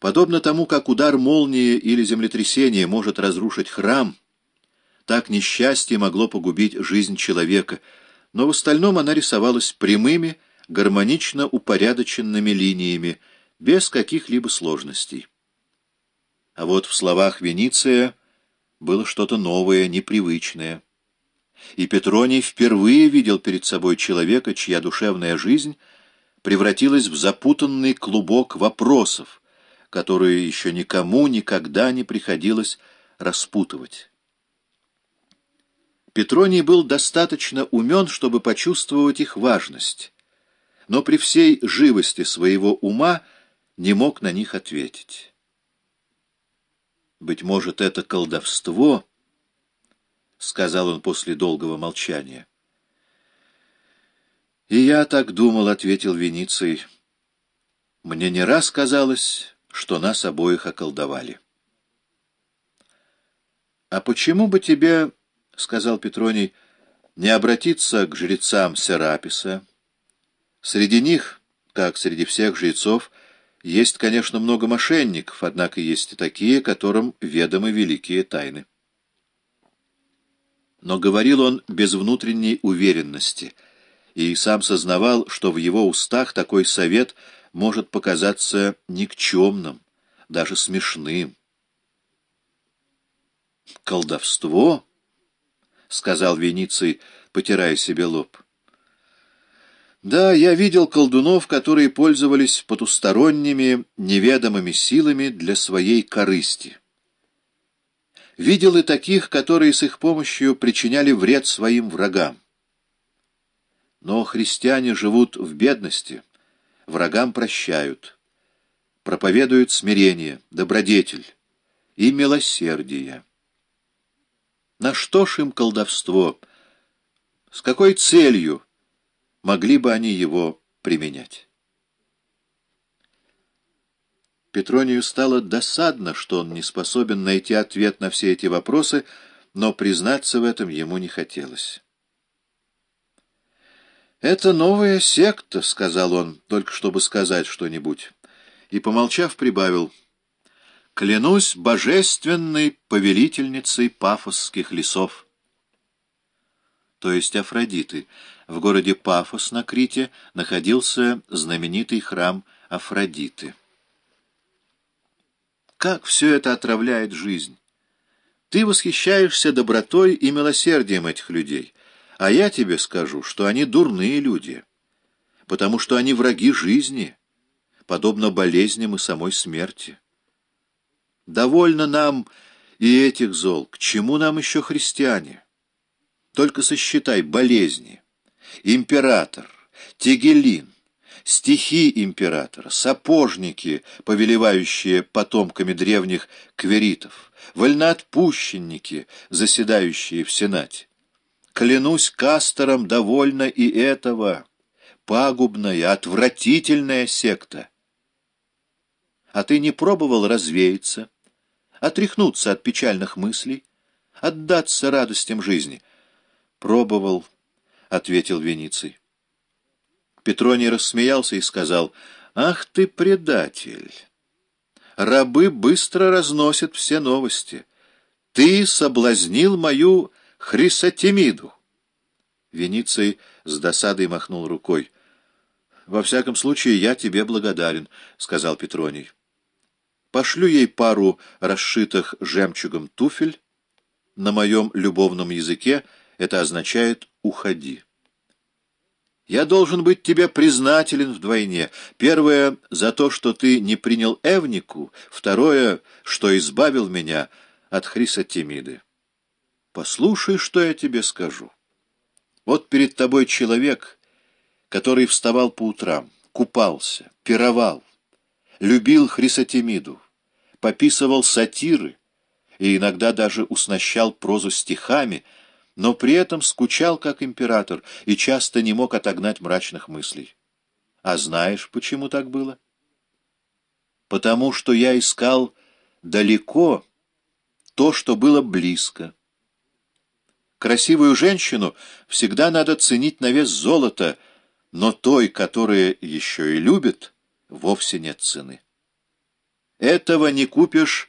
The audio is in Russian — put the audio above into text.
Подобно тому, как удар молнии или землетрясение может разрушить храм, так несчастье могло погубить жизнь человека, но в остальном она рисовалась прямыми, гармонично упорядоченными линиями, без каких-либо сложностей. А вот в словах Вениция было что-то новое, непривычное. И Петроний впервые видел перед собой человека, чья душевная жизнь превратилась в запутанный клубок вопросов, которые еще никому никогда не приходилось распутывать. Петроний был достаточно умен, чтобы почувствовать их важность, но при всей живости своего ума не мог на них ответить. «Быть может, это колдовство?» — сказал он после долгого молчания. «И я так думал», — ответил Вениций. «Мне не раз казалось, что нас обоих околдовали». «А почему бы тебе, — сказал Петроний, — не обратиться к жрецам Сераписа? Среди них, как среди всех жрецов, — есть, конечно, много мошенников, однако есть и такие, которым ведомы великие тайны. Но говорил он без внутренней уверенности, и сам сознавал, что в его устах такой совет может показаться никчемным, даже смешным. «Колдовство?» — сказал Вениций, потирая себе лоб. Да, я видел колдунов, которые пользовались потусторонними, неведомыми силами для своей корысти. Видел и таких, которые с их помощью причиняли вред своим врагам. Но христиане живут в бедности, врагам прощают, проповедуют смирение, добродетель и милосердие. На что ж им колдовство? С какой целью? могли бы они его применять. Петронию стало досадно, что он не способен найти ответ на все эти вопросы, но признаться в этом ему не хотелось. «Это новая секта», — сказал он, только чтобы сказать что-нибудь, и, помолчав, прибавил, «Клянусь божественной повелительницей пафосских лесов» то есть Афродиты. В городе Пафос на Крите находился знаменитый храм Афродиты. Как все это отравляет жизнь! Ты восхищаешься добротой и милосердием этих людей, а я тебе скажу, что они дурные люди, потому что они враги жизни, подобно болезням и самой смерти. Довольно нам и этих зол, к чему нам еще христиане? Только сосчитай болезни. Император, Тегелин, стихи императора, сапожники, повелевающие потомками древних кверитов, вольноотпущенники, заседающие в Сенате. Клянусь Кастором, довольно и этого. Пагубная, отвратительная секта. А ты не пробовал развеяться, отряхнуться от печальных мыслей, отдаться радостям жизни — «Пробовал», — ответил Вениций. Петроний рассмеялся и сказал, «Ах ты предатель! Рабы быстро разносят все новости. Ты соблазнил мою Хрисотемиду!» Вениций с досадой махнул рукой. «Во всяком случае, я тебе благодарен», — сказал Петроний. «Пошлю ей пару расшитых жемчугом туфель на моем любовном языке, — это означает «уходи». Я должен быть тебе признателен вдвойне. Первое — за то, что ты не принял Эвнику. Второе — что избавил меня от Хрисотемиды. Послушай, что я тебе скажу. Вот перед тобой человек, который вставал по утрам, купался, пировал, любил Хрисотемиду, пописывал сатиры и иногда даже уснащал прозу стихами — но при этом скучал, как император, и часто не мог отогнать мрачных мыслей. А знаешь, почему так было? Потому что я искал далеко то, что было близко. Красивую женщину всегда надо ценить на вес золота, но той, которая еще и любит, вовсе нет цены. Этого не купишь